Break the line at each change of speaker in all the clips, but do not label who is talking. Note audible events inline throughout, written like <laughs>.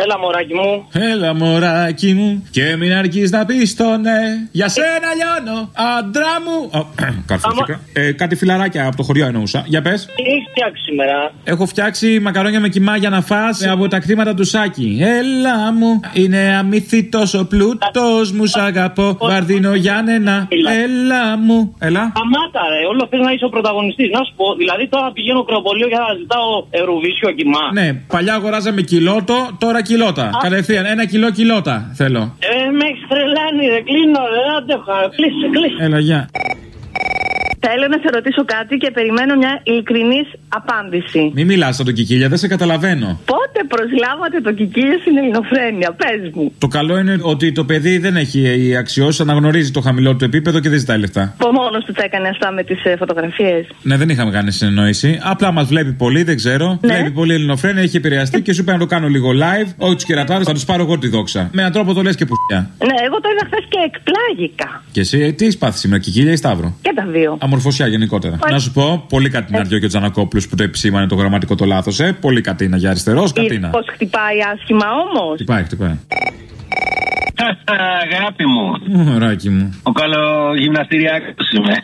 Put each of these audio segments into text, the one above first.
Έλα, μωράκι μου.
Έλα, μωράκι μου. Και μην αρκείς να πεις το ναι. Για σένα λιώνω. Άντρα μου. <clears throat> Καρφίστηκα. Ε, κάτι φιλαράκια από το χωριό εννοούσα. Για πες.
Τι έχεις φτιάξει σήμερα;
Έχω φτιάξει μακαρόνια με κοιμά για να φας από τα κτήματα του Σάκη. Έλα μου, είναι αμύθιτο ο πλούτος μου, σ' αγαπώ. Βαρδίνο Γιάννενα. Έλα μου. Έλα.
Αμάτα, ρε. Όλο θες να είσαι ο πρωταγωνιστής. Να σου πω, δηλαδή τώρα πηγαίνω κρεοπολείο για να ζητάω Ευρωβίσιο κοιμά.
Ναι, παλιά αγοράζαμε κιλότο, τώρα κιλότα. Κατευθείαν, ένα κιλό κιλότα θέλω.
Ε, με έχεις τρελάνει, ρε. Κλείνω, ρε. Δεν αντέχω. Κλείσε, κλείσε.
Έλα, γεια.
Θέλω να σε ρωτήσω κάτι και περιμένω μια ειλικρινής απάντηση.
Μην μιλάς σαν τον Κικίλια, δεν σε καταλαβαίνω.
Πότε προσλάβατε το Κικίλια στην Ελληνοφρένεια, πες μου;
Το καλό είναι ότι το παιδί δεν έχει αξιώσει, αναγνωρίζει το χαμηλό του επίπεδο και δεν ζητάει λεφτά.
Ο μόνος του τα έκανε αυτά με τις φωτογραφίες;
Ναι, δεν είχαμε κάνει συνεννόηση. Απλά μας βλέπει πολύ, δεν ξέρω.
Ναι.
Βλέπει πολύ Ελληνοφρένεια, έχει επηρεαστεί και σου είπε να το κάνω λίγο live. Όχι τους κερατάδες, θα τους πάρω εγώ τη δόξα. Με έναν τρόπο το λες και πουστιά.
Ναι, εγώ το είδα χθες και εκπλάγηκα.
Και εσύ, ε, τι έχεις πάθει σήμερα, Κικίλια ή Σταύρο;
Και τα δύο.
Αμορφωσιά γενικότερα.
Ε.
Να σου πω, πολύ κατηναριό και ο Τζανακόπουλος που το επισήμανε το γραμματικό το λάθος, ε. Πολύ κατίνα για αριστερός, κατίνα.
Πώς χτυπάει άσχημα όμως.
Χτυπάει, χτυπάει.
Αγάπη μου.
Μωράκι μου.
Ο καλογυμναστηριακός είμαι.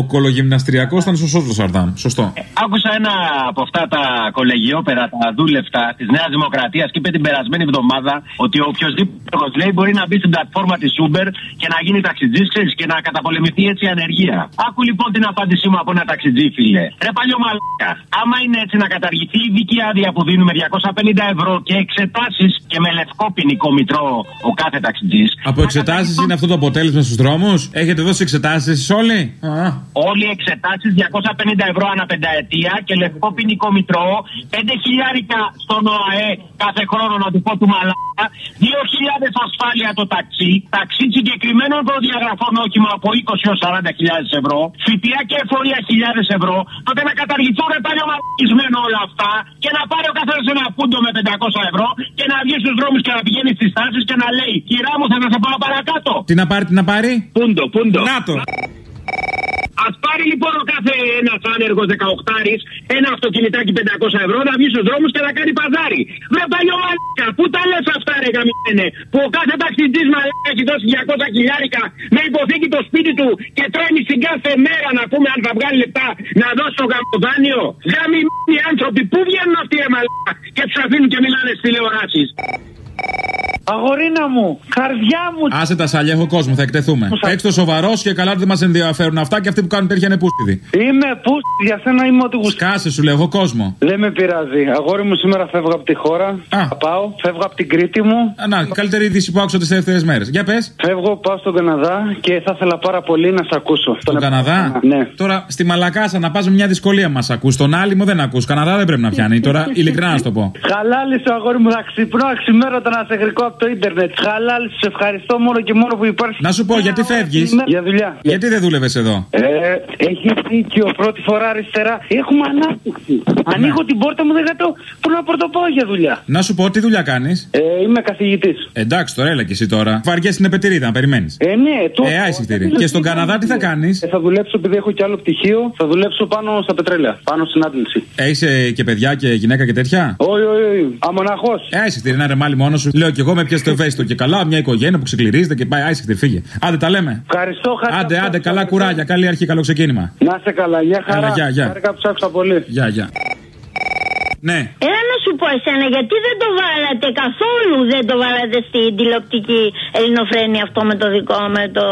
Ο κολογυμναστριακό ήταν σωστό το Σαρδάμ. Σωστό.
Άκουσα ένα από αυτά τα κολεγιόπερα, τα δούλευτα της Νέας Δημοκρατίας και είπε την περασμένη εβδομάδα ότι οποιοδήποτε λέει μπορεί να μπει στην πλατφόρμα της Uber και να γίνει ταξιτζής και να καταπολεμηθεί έτσι η ανεργία. Άκου λοιπόν την απάντησή μου από ένα ταξιτζή, φίλε. Ρε παλιό μαλάκα. Άμα είναι έτσι να καταργηθεί η δική άδεια που δίνουμε 250 ευρώ και εξετάσεις και με λευκό ποινικό μητρό ο κάθε ταξιτζής.
Από εξετάσεις είναι αυτό το αποτέλεσμα στους δρόμους; Έχετε δώσει εξετάσεις εσεί όλοι; Α,
Όλοι οι εξετάσεις 250 ευρώ ανά πενταετία και λευκό ποινικό μητρό, 5 χιλιάρικα στον ΟΑΕ κάθε χρόνο να του πω του μαλάκα, 2.000 ασφάλεια το ταξί, ταξί συγκεκριμένων προδιαγραφών όχημα από 20 έως 40 χιλιάδες ευρώ, ΦΠΑ και εφορία χιλιάδες ευρώ, τότε να καταργηθούν ρε πάλι μαλακισμένο όλα αυτά και να πάρει ο καθένας ένα πούντο με 500 ευρώ και να βγει στους δρόμους και να πηγαίνει στις τάσεις και να λέει «Κυρά μου θα σε πάω παρακάτω».
Τι να πάρει, τι να πάρει;
Πούντο, πούντο.
Να το.
Α πάρει λοιπόν ο κάθε ένας άνεργος 18 ένα αυτοκινητάκι 500 ευρώ να βγει στους δρόμους και να κάνει παζάρι. Βρε παλιό μαλάκα, πού τα λες αυτά ρε γαμιένε, που ο κάθε ταξιτζή μαλάκα έχει δώσει 200 χιλιάρικα με υποθήκη το σπίτι του και τρώνει στην κάθε μέρα να πούμε αν θα βγάλει λεπτά να δώσει το γαμοδάνιο. Γαμιμένοι άνθρωποι, πού βγαίνουν αυτοί οι μαλάκα και τους αφήνουν και μιλάνε στις τηλεοράσεις.
Αγορίνα μου, καρδιά μου.
Άσε τα σαλιά, έχω κόσμο, θα εκτεθούμε.
Πού θα-
Έξω σοβαρός και καλά ότι δεν μας ενδιαφέρουν αυτά και αυτοί που κάνουν τέτοια είναι πούστιδοι.
Είμαι που για σένα είμαι ό,τι γουστά.
Κάσε σου λέω, έχω κόσμο.
Δεν με πειράζει. Αγόρι μου σήμερα φεύγω από τη χώρα.
Α.
Θα πάω. Φεύγω από την Κρήτη μου.
Α, Να, η καλύτερη είδηση που άκουσα τις τελευταίες μέρες. Για πες.
Φεύγω, πάω στον Καναδά και θα ήθελα πάρα πολύ να σε ακούσω.
Στον Καναδά;
Ναι.
Τώρα στη Μαλακάσα να πας με μια δυσκολία μας ακούς. Στον άλλη μου δεν ακούς. Καναδά δεν πρέπει να πιάνει. Τώρα ειλικρινά να σου το πω.
Χαλάλη σου, αγόρι μου, θα ξυπνώ αξιμέρωτα να σε γρικό από το ίντερνετ. Χαλάλη σου, σε ευχαριστώ μόνο και μόνο που υπάρχεις.
Να σου πω, γιατί φεύγεις;
Για δουλειά.
Γιατί δεν δούλευες εδώ;
Ε, έχει δίκιο. Πρώτη φορά αριστερά. Έχουμε ανάπτυξη. Ανοίγω την πόρτα μου, δεν γατώ. Πού να πρωτοπάω για δουλειά;
Να σου πω, τι δουλειά κάνεις;
Ε, είμαι καθηγητής.
Εντάξει, τώρα έλα και εσύ τώρα. Βαριέ στην επετηρίδα, να περιμένεις.
Ε, ναι, το.
Ε, άισιχτήρι. Και στον Καναδά τι θα κάνεις;
Ε, θα δουλέψω επειδή έχω και άλλο πτυχίο. Θα δουλέψω πάνω στα πετρέλαια. Πάνω στην άντληση.
Έχει και παιδιά και γυναίκα και τέτοια;
Όχι, όχι, όχι. Αμοναχός.
Ε, άισιχτήρι, να ρε μάλι μόνος σου. Λέω κι εγώ με πιάσει το ευαίσθητο και καλά, μια οικογένεια που ξεκληρίζεται και πάει άισιχτήρι, φύγε. Άντε τα λέμε.
Ευχαριστώ, χάρηκα
Άντε,
που
άντε,
άκουσα.
καλά κουράγια, καλή αρχή, καλό ξεκίνημα.
Να σε καλά, για χαρά.
Έλα, γεια, γεια.
Χάρηκα που σ' άκουσα πολύ.
Γεια, γεια. Ναι,
Έλα να σου πω εσένα, γιατί δεν το βάλατε καθόλου, δεν το βάλατε στην τηλεοπτική ελληνοφρένη αυτό με το δικό με το.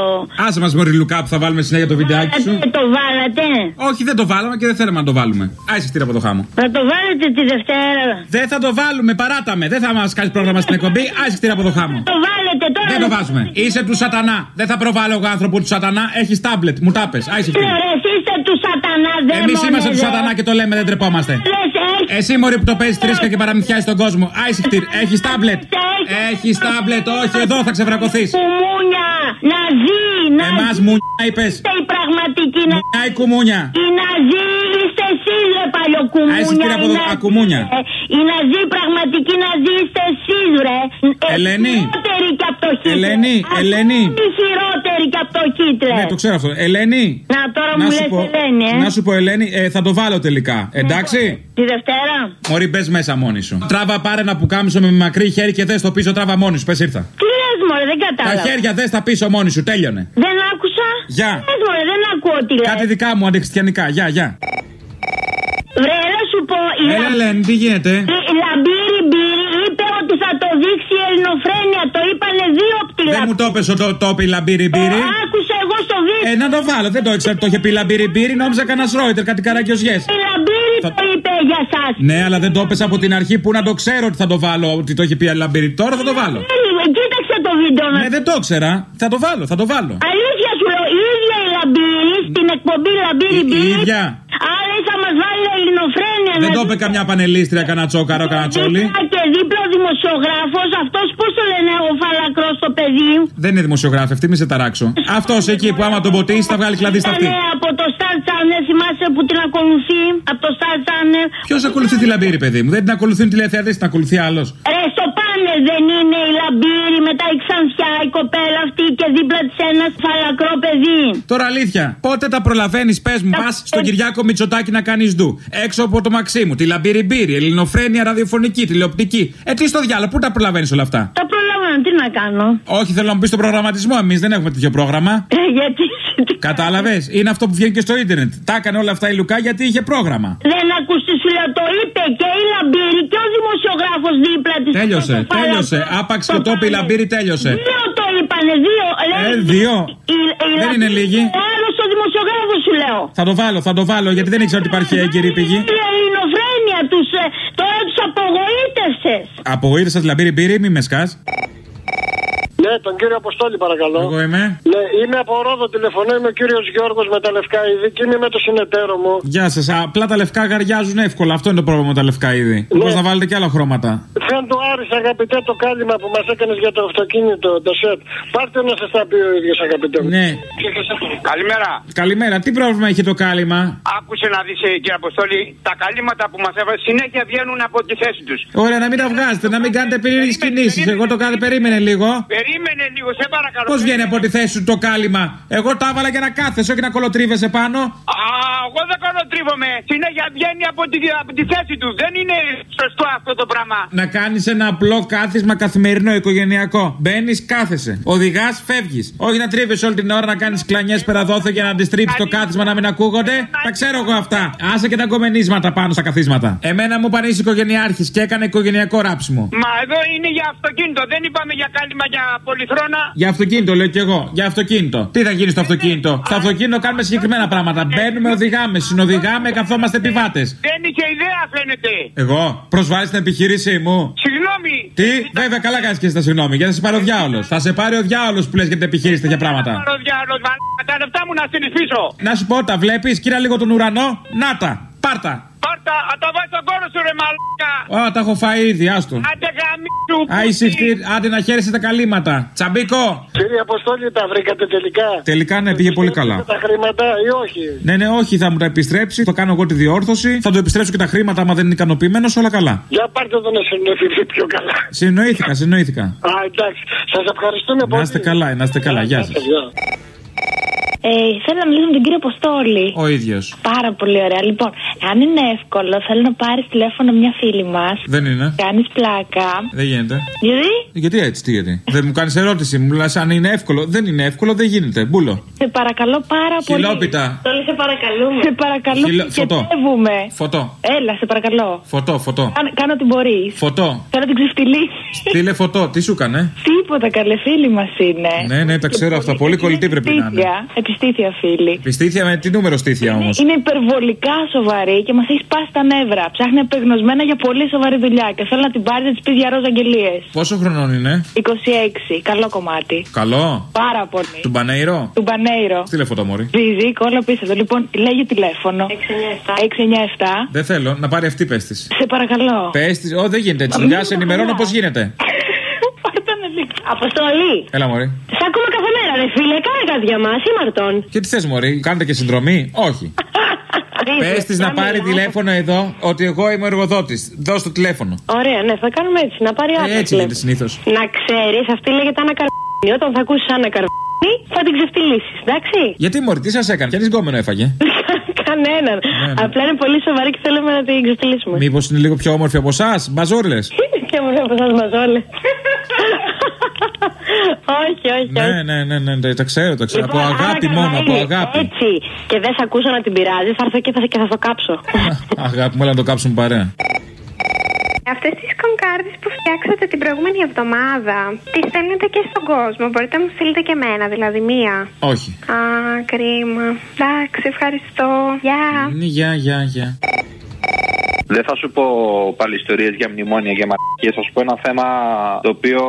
άσε μας μωρή Λουκά που θα βάλουμε συνέχεια το βιντεάκι σου.
Δεν το βάλατε.
Όχι, δεν το βάλαμε και δεν θέλαμε να το βάλουμε. Άισιχτήρι από το χάμο.
Να το βάλετε τη Δευτέρα.
Δεν θα το βάλουμε, παράταμε. Δεν θα μας κάνεις πρόγραμμα στην εκπομπή. Άισιχτήρι από το χάμο.
Το βάλετε τώρα.
Δεν το βάζουμε. Είσαι του σατανά. Δεν θα προβάλλω εγώ άνθρωπο του σατανά. Έχεις τάμπλετ. Μου τα πες. Άισιχτήρι.
Ρε, Εσείς είστε του σατανά, δεν
Εμεί είμαστε του σατανά και το λέμε, δεν τρεπόμαστε. Εσύ μωρή που το παίζεις τρίσκα και παραμυθιάζεις τον κόσμο. Άισιχτήρ, έχεις τάμπλετ; Έχεις τάμπλετ, όχι εδώ θα ξεβρακωθείς.
Κουμούνια, να ζει, να
Εμάς
ζει.
μου είπες.
Είστε οι πραγματικοί να
Μια η κουμούνια;
Οι Ναζί είστε εσείς ρε παλιοκουμούνια.
Α, εσείς κύριε από
οι
εδώ,
Ναζί,
ακουμούνια.
ε, Οι Ναζί πραγματικοί Ναζί είστε εσείς ρε. Ε,
Ελένη.
Χειρότεροι και από το Χίτλερ.
Ελένη,
Ακόμη
Ελένη.
χειρότεροι ξέρει και από το Χίτλερ.
Ναι, το ξέρω αυτό. Ελένη.
Να τώρα μου λες Ελένη, ε.
να σου πω, Ελένη, ε, θα το βάλω τελικά. Εντάξει;
Τη Δευτέρα.
Μωρή, πες μέσα μόνη σου. Τράβα πάρε ένα πουκάμισο με μακρύ χέρι και δες το πίσω, τράβα μόνη σου. Πες ήρθα.
Τι λες μωρέ, δεν
Τα
κατάλαβα.
χέρια δες τα πίσω μόνη σου, τέλειωνε.
Δεν άκουσα.
Γεια.
Τι λες μωρέ, δεν ακούω τι λες.
Κάτι δικά μου αντιχριστιανικά. Γεια, γεια.
Βρε, να σου πω, η,
Έλα,
Λα-
Ελένη, τι γίνεται;
η, η Λαμπύρη Μπύρη είπε ότι θα το δείξει η ελληνοφρένεια. Το είπανε δύο από τη
Δεν μου το πες το το πει λαμπύρι μπύρι.
Ε, άκουσα εγώ στο βίντεο.
Ε, να το βάλω, δεν το ήξερα ότι το είχε πει λαμπύρι μπύρι, νόμιζα κανένας ρόιτερ, κάτι καρακιοζιές.
Η Λαμπύρη
Θα-
το είπε για σας.
Ναι, αλλά δεν το έπεσα από την αρχή που να το ξέρω ότι θα το βάλω, ότι το είχε πει λαμπύρι. Τώρα θα το βάλω.
Ε, Κοίταξε το βίντεο να
Ναι, δεν το ήξερα. Θα το βάλω, θα το βάλω.
Αλήθεια σου λέω, η ίδια η Λαμπύρη στην εκπομπή Λαμπύρη
Η- η
Μπύρη.
ίδια.
Άρα θα μας βάλει ελληνοφρένεια.
Δεν
να
το είπε
δει-
καμιά πανελίστρια, κανένα τσόκαρο, κανένα τσόλι.
Δίπλα Και δίπλα ο δημοσιογράφος, αυτός πώς το λένε, ο φαλακρός στο παιδί;
Δεν είναι δημοσιογράφη, αυτή μη σε ταράξω. Αυτός εκεί που άμα τον ποτίσει θα βγάλει κλαδί στα αυτή.
Ήταν από το Star Channel, θυμάσαι που την ακολουθεί. Από το Star Channel.
Ποιο ακολουθεί τη λαμπύρη, παιδί μου. Δεν την ακολουθούν τηλεθεατές, την ακολουθεί άλλος.
Ρε, στο πάνελ δεν είναι η Λαμπύρη, μετά η Ξανθιά, η κοπέλα αυτή και δίπλα της ένας φαλακρό παιδί.
Τώρα αλήθεια, πότε τα προλαβαίνεις, πες μου, πας στον Κυριάκο Μητσοτάκη να κάνεις ντου. Έξω από το Μαξίμου, τη λαμπύρη μπύρη, ελληνοφρένεια ραδιοφωνική, τηλεοπτική. Ε, τι στο διάλογο, πού τα προλαβαίνεις όλα αυτά;
Τα προλαβαίνω, τι να κάνω.
Όχι, θέλω να μου πεις στον προγραμματισμό, εμείς δεν έχουμε τέτοιο πρόγραμμα.
Ε, γιατί;
Κατάλαβες, είναι αυτό που βγαίνει και στο ίντερνετ. Τα έκανε όλα αυτά η Λουκά γιατί είχε πρόγραμμα.
Δεν ακούστη σου λέω, το είπε και η Λαμπύρη και ο δημοσιογράφος δίπλα της.
Τέλειωσε, τέλειωσε. Άπαξ και το είπε η Λαμπύρη, τέλειωσε.
Δύο το είπανε, δύο.
Ε,
Λέει,
δύο.
η- η
Δεν είναι
Λαμπύρη
λίγοι.
και Ο άλλος ο δημοσιογράφος σου λέω.
Θα το βάλω, θα το βάλω γιατί δεν ήξερα ότι υπάρχει έγκυρη πηγή.
Η ελληνοφρένεια τους, τώρα τους απογοήτευσες.
Απογοήτευσα τη λαμπύρη μπύρη, μη με σκάς.
Ναι, τον κύριο Αποστόλη παρακαλώ.
Εγώ είμαι.
Ναι, είμαι από Ρόδο τηλεφωνώ, είμαι ο κύριος Γιώργος με τα λευκά είδη και είμαι με το συνεταίρο μου.
Γεια σας. Απλά τα λευκά γαριάζουν εύκολα. Αυτό είναι το πρόβλημα με τα λευκά είδη.
Ναι.
Πώ να βάλετε και άλλα χρώματα.
Φέν το Άρης αγαπητέ το κάλυμα που μας έκανες για το αυτοκίνητο, το σετ. Πάρτε να σας τα πει ο ίδιος αγαπητέ μου.
Ναι.
Καλημέρα.
Καλημέρα. Τι πρόβλημα έχει το κάλυμα;
Άκουσε να δεις, κύριε Αποστόλη, τα καλύματα που μας έβαλε συνέχεια βγαίνουν από τη θέση τους.
Ωραία, να μην τα βγάζετε, να μην κάνετε περίεργε κινήσεις. Εγώ το κάνω, περίμενε λίγο.
Περίμενε λίγο, σε παρακαλώ.
Πώς βγαίνει από τη θέση σου το κάλυμα; Εγώ τα έβαλα για να κάθεσαι, όχι να κολοτρίβεσαι πάνω.
Α, εγώ δεν κολοτρίβομαι. Συνέχεια βγαίνει από τη, από τη θέση τους. Δεν είναι σωστό αυτό το πράγμα.
Να κάνεις ένα απλό κάθισμα καθημερινό οικογενειακό. Μπαίνεις, κάθεσαι. Οδηγάς, φεύγεις. Όχι να τρίβεις όλη την ώρα να κάνεις κλανιές περαδόθε για να αντιστρίψει το κάθισμα να μην ακούγονται. Τα ξέρω εγώ αυτά. Άσε και τα κομμενίσματα πάνω στα καθίσματα. Εμένα μου πανίσει οικογενειάρχης και έκανε οικογενειακό ράψιμο.
Μα εδώ είναι για αυτοκίνητο. Δεν είπαμε για κάλυμα για πολυθρόνα.
Για αυτοκίνητο λέω κι εγώ. Για αυτοκίνητο. Τι θα γίνει στο αυτοκίνητο; Στο αυτοκίνητο κάνουμε συγκεκριμένα πράγματα. Μπαίνουμε, οδηγάμε, συνοδηγάμε, καθόμαστε επιβάτες.
Δεν είχε ιδέα, φαίνεται.
Εγώ προσβάλλεις την επιχείρησή μου.
Συγγνώμη.
Τι, βέβαια, καλά κάνεις και εσύ τα συγγνώμη. Γιατί θα σε πάρει ο διάολος. Θα σε πάρει ο διάολος που λες για την επιχείρηση τέτοια πράγματα.
Πάρω διάλογο, μα- Τα λεφτά μου να στείλει πίσω.
Να σου πω, τα βλέπεις, κύρα λίγο τον ουρανό. Να τα, πάρτα.
Πάρτα, α, τα βάζει στον κόρο σου, ρε μαλάκα.
Ω, τα έχω φάει ήδη, άστο.
Άντε γαμίσου.
Άι, συχτή, άντε να χαίρεσαι τα καλύματα. Τσαμπίκο.
Κύριε Αποστόλη, τα βρήκατε τελικά;
Τελικά ναι, πήγε πολύ καλά.
Τα χρήματα ή όχι;
Ναι, ναι, όχι, θα μου τα επιστρέψει. Θα κάνω εγώ τη διόρθωση. Θα του επιστρέψω και τα χρήματα, άμα δεν είναι ικανοποιημένος, όλα καλά.
Για πάρτε το να συνοηθηθεί πιο καλά.
Συνοήθηκα, συνοήθηκα.
Α, εντάξει. Σας ευχαριστούμε πολύ.
Να είστε καλά, να είστε καλά. Γεια σας.
Γεια.
Ε, θέλω να μιλήσω με τον κύριο Αποστόλη.
Ο ίδιο.
Πάρα πολύ ωραία. Λοιπόν, αν είναι εύκολο, θέλω να πάρει τηλέφωνο μια φίλη μα.
Δεν είναι.
Κάνει πλάκα.
Δεν γίνεται.
Γιατί?
Γιατί έτσι, τι γιατί. Δεν μου κάνει ερώτηση, μου λε αν είναι εύκολο. Δεν είναι εύκολο, δεν γίνεται. Μπούλο.
Σε παρακαλώ πάρα πολύ.
Χιλόπιτα.
Αποστόλη, σε παρακαλούμε. Σε παρακαλώ.
Χιλο- φωτό.
Κετεύουμε.
Φωτό.
Έλα, σε παρακαλώ.
Φωτό, φωτό.
Κάνε, κάνε ό,τι μπορεί.
Φωτό.
Θέλω να την ξεφτυλίσει.
Στείλε φωτό, τι σου έκανε.
Τίποτα, καλέ φίλη μα είναι.
Ναι, ναι, τα ξέρω αυτά. Πολύ κολλητή πρέπει να είναι.
Επιστήθεια, επιστήθεια φίλη.
Πιστήθεια με τι νούμερο στήθια όμως;
Είναι υπερβολικά σοβαρή και μας έχει σπάσει τα νεύρα. Ψάχνει απεγνωσμένα για πολύ σοβαρή δουλειά και θέλω να την πάρει να της πει για ροζ αγγελίες.
Πόσο χρονών είναι;
26, καλό κομμάτι.
Καλό;
Πάρα πολύ.
Του Μπανέιρο;
Του Μπανέιρο.
Στείλε φωτό, Μωρή.
Ζήζη, κόλλο πίσω εδώ. Λοιπόν, λέγει τηλέφωνο. 697.
Δεν θέλω να πάρει αυτή, πες της.
Σε παρακαλώ.
Πες της, Ω, δεν γίνεται έτσι. Δουλειά, σε ενημερώνω πώς γίνεται. <laughs>
Πάρτε με λίγο.
Αποστολή.
Έλα, Μωρή.
Σ' ακούμε κάθε μέρα, ρε φίλε. Κάνε κάτι για μας, ήμαρτον.
Και τι θες, Μωρή, κάνετε και συνδρομή; Όχι. <laughs> Πες της να πάρει τηλέφωνο εδώ ότι εγώ είμαι ο εργοδότης. Δώσ' το τηλέφωνο.
Ωραία, ναι, θα κάνουμε έτσι. Να πάρει
Ε,
άκρη.
έτσι γίνεται συνήθως.
Να ξέρεις, αυτή λέγεται ανακαρβίνη. Όταν θα ακούσεις ανακαρβίνη,
θα την ξεφτυλίσεις, εντάξει.
Γιατί μωρή, τι σας έκανε, ποια γκόμενο έφαγε; <laughs>
Κανέναν.
ναι.
Απλά είναι πολύ σοβαρή και θέλουμε να την ξεφτυλίσουμε.
Μήπως είναι λίγο πιο όμορφη από εσάς, μπαζούρλες;
Και μου λέει από εσάς μαζόλε. Όχι, όχι,
ναι,
όχι.
ναι, ναι, ναι, ναι, τα ξέρω, τα ξέρω.
Λοιπόν,
από
άρα
αγάπη
καλά
μόνο, από
είναι.
αγάπη.
Έτσι. Και δεν σε ακούσω να την πειράζει, θα έρθω και θα, και θα το κάψω. <laughs>
αγάπη μου, έλα να το κάψουμε παρέα.
Αυτές τις κονκάρδες που φτιάξατε την προηγούμενη εβδομάδα, τις στέλνετε και στον κόσμο. Μπορείτε να μου στείλετε και εμένα, δηλαδή μία.
Όχι.
Α, κρίμα. Εντάξει, ευχαριστώ. Γεια.
Ναι, Γεια, γεια, γεια.
Δεν θα σου πω πάλι ιστορίες για μνημόνια και μαρκίε. Θα σου πω ένα θέμα το οποίο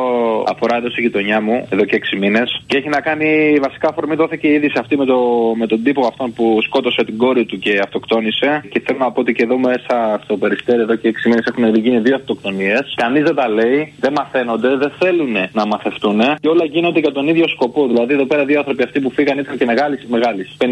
αφορά εδώ στη γειτονιά μου εδώ και 6 μήνες. Και έχει να κάνει βασικά αφορμή δόθηκε η είδηση αυτή με, το, με τον τύπο αυτόν που σκότωσε την κόρη του και αυτοκτόνησε. Και θέλω να πω ότι και εδώ μέσα στο περιστέρι εδώ και 6 μήνες έχουν γίνει δύο αυτοκτονίες. Κανείς δεν τα λέει, δεν μαθαίνονται, δεν θέλουν να μαθευτούν. Και όλα γίνονται για τον ίδιο σκοπό. Δηλαδή εδώ πέρα δύο άνθρωποι αυτοί που φύγαν ήταν και μεγάλης μεγάλη. 58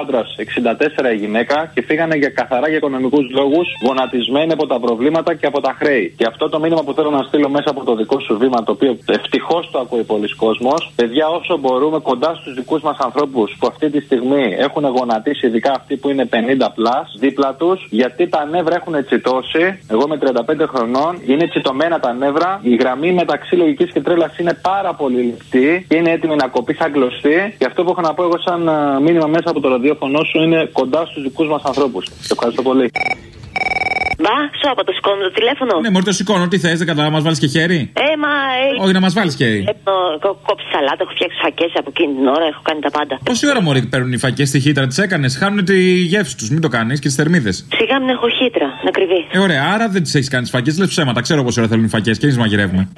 άντρας, 64 η γυναίκα και φύγανε για καθαρά για οικονομικούς λόγους γονατισμένοι από τα προβλήματα και από τα χρέη. Και αυτό το μήνυμα που θέλω να στείλω μέσα από το δικό σου βήμα, το οποίο ευτυχώς το ακούει πολλοί κόσμος, παιδιά, όσο μπορούμε κοντά στους δικούς μας ανθρώπους που αυτή τη στιγμή έχουν γονατίσει, ειδικά αυτοί που είναι 50 plus, δίπλα τους, γιατί τα νεύρα έχουν τσιτώσει. Εγώ με 35 χρονών είναι τσιτωμένα τα νεύρα. Η γραμμή μεταξύ λογικής και τρέλας είναι πάρα πολύ λεπτή και είναι έτοιμη να κοπεί σαν κλωστή. Και αυτό που έχω να πω εγώ σαν α, μήνυμα μέσα από το ραδιόφωνο σου είναι κοντά στους δικούς μας ανθρώπους. Ευχαριστώ πολύ.
Μπα, σου από το σηκώνω το τηλέφωνο.
Ναι, μόλι το σηκώνω, τι θες, δεν καταλάβω, μας βάλεις και χέρι;
Ε, μα. Ε,
Όχι, να μας βάλεις χέρι.
Έχω κόψεις σαλάτα, έχω φτιάξει φακές από εκείνη την ώρα, έχω κάνει τα πάντα.
Πόση ώρα μόλι παίρνουν οι φακές στη χύτρα, τις έκανες, χάνουν τη γεύση τους, μην το κάνεις και τις θερμίδες.
Σιγά μην έχω χύτρα, να κρυβεί.
Ε, ωραία, άρα δεν τις έχεις κάνει φακές, λες ψέματα, ξέρω πόση ώρα θέλουν οι φακές και εμείς μαγειρεύουμε.